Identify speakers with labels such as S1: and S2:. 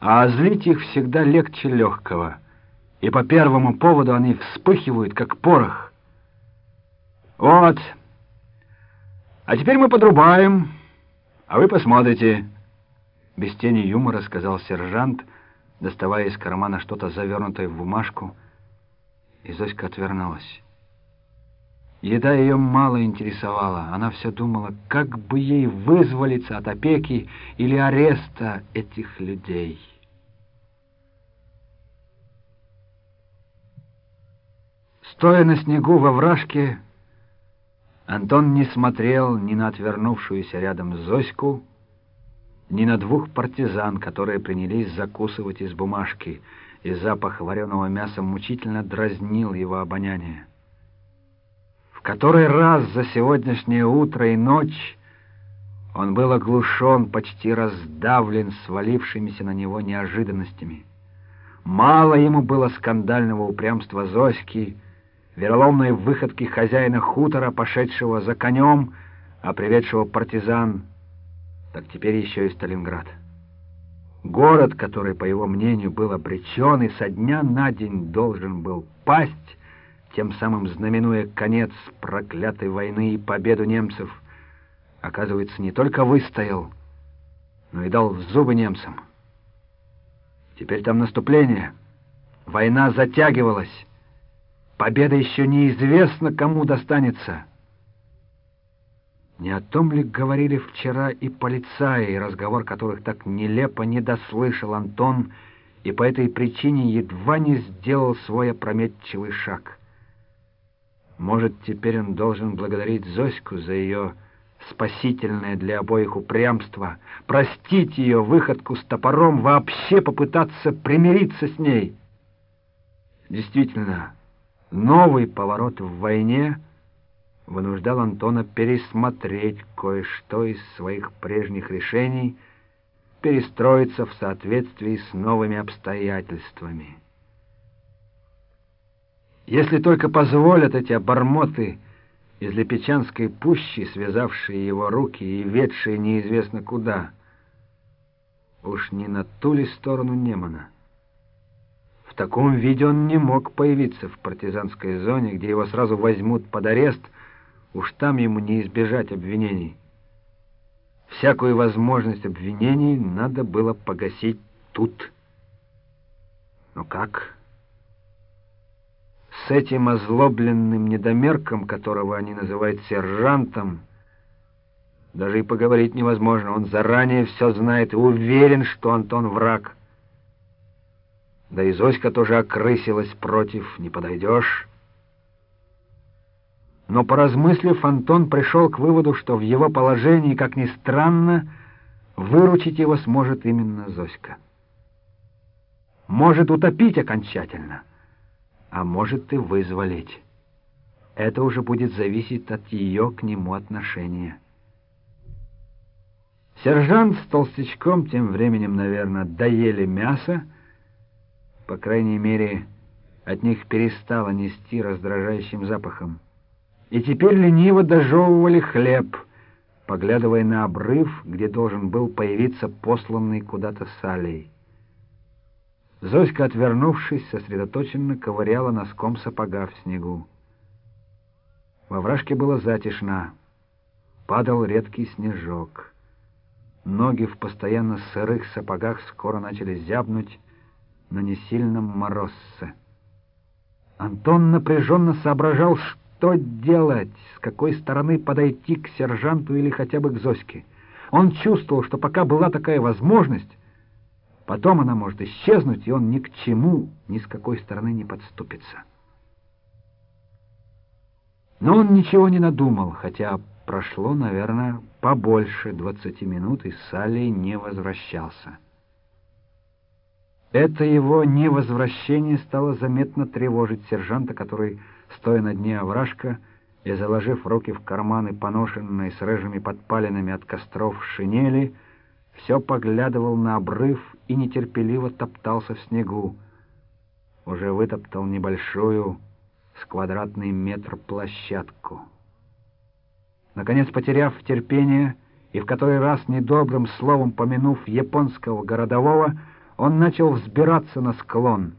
S1: а злить их всегда легче легкого, и по первому поводу они вспыхивают, как порох. Вот. А теперь мы подрубаем, а вы посмотрите. Без тени юмора сказал сержант, доставая из кармана что-то завернутое в бумажку, и Зоська отвернулась. Еда ее мало интересовала. Она все думала, как бы ей вызволиться от опеки или ареста этих людей. Стоя на снегу во вражке, Антон не смотрел ни на отвернувшуюся рядом Зоську, ни на двух партизан, которые принялись закусывать из бумажки, и запах вареного мяса мучительно дразнил его обоняние который раз за сегодняшнее утро и ночь он был оглушен, почти раздавлен свалившимися на него неожиданностями. Мало ему было скандального упрямства Зоськи, вероломной выходки хозяина хутора, пошедшего за конем, а приведшего партизан, так теперь еще и Сталинград. Город, который, по его мнению, был обречен и со дня на день должен был пасть, тем самым знаменуя конец проклятой войны и победу немцев, оказывается, не только выстоял, но и дал в зубы немцам. Теперь там наступление. Война затягивалась. Победа еще неизвестно, кому достанется. Не о том ли говорили вчера и полицаи, разговор которых так нелепо не дослышал Антон, и по этой причине едва не сделал свой опрометчивый шаг. Может, теперь он должен благодарить Зоську за ее спасительное для обоих упрямство, простить ее выходку с топором, вообще попытаться примириться с ней. Действительно, новый поворот в войне вынуждал Антона пересмотреть кое-что из своих прежних решений, перестроиться в соответствии с новыми обстоятельствами. Если только позволят эти обормоты из Лепечанской пущи, связавшие его руки и ведшие неизвестно куда, уж не на ту ли сторону Немана. В таком виде он не мог появиться в партизанской зоне, где его сразу возьмут под арест, уж там ему не избежать обвинений. Всякую возможность обвинений надо было погасить тут. Но как? С этим озлобленным недомерком, которого они называют сержантом, даже и поговорить невозможно. Он заранее все знает и уверен, что Антон враг. Да и Зоська тоже окрысилась против, не подойдешь. Но, поразмыслив, Антон пришел к выводу, что в его положении, как ни странно, выручить его сможет именно Зоська. Может утопить окончательно — а может и вызволить. Это уже будет зависеть от ее к нему отношения. Сержант с толстячком тем временем, наверное, доели мясо, по крайней мере, от них перестало нести раздражающим запахом. И теперь лениво дожевывали хлеб, поглядывая на обрыв, где должен был появиться посланный куда-то салей. Зоська, отвернувшись, сосредоточенно ковыряла носком сапога в снегу. Во вражке было затишно. Падал редкий снежок. Ноги в постоянно сырых сапогах скоро начали зябнуть на несильном морозце. Антон напряженно соображал, что делать, с какой стороны подойти к сержанту или хотя бы к Зоське. Он чувствовал, что пока была такая возможность, Потом она может исчезнуть, и он ни к чему, ни с какой стороны не подступится. Но он ничего не надумал, хотя прошло, наверное, побольше двадцати минут, и Салли не возвращался. Это его невозвращение стало заметно тревожить сержанта, который, стоя на дне овражка и заложив руки в карманы, поношенные с рыжими подпалинами от костров шинели, все поглядывал на обрыв и нетерпеливо топтался в снегу. Уже вытоптал небольшую с квадратный метр площадку. Наконец, потеряв терпение и в который раз недобрым словом помянув японского городового, Он начал взбираться на склон.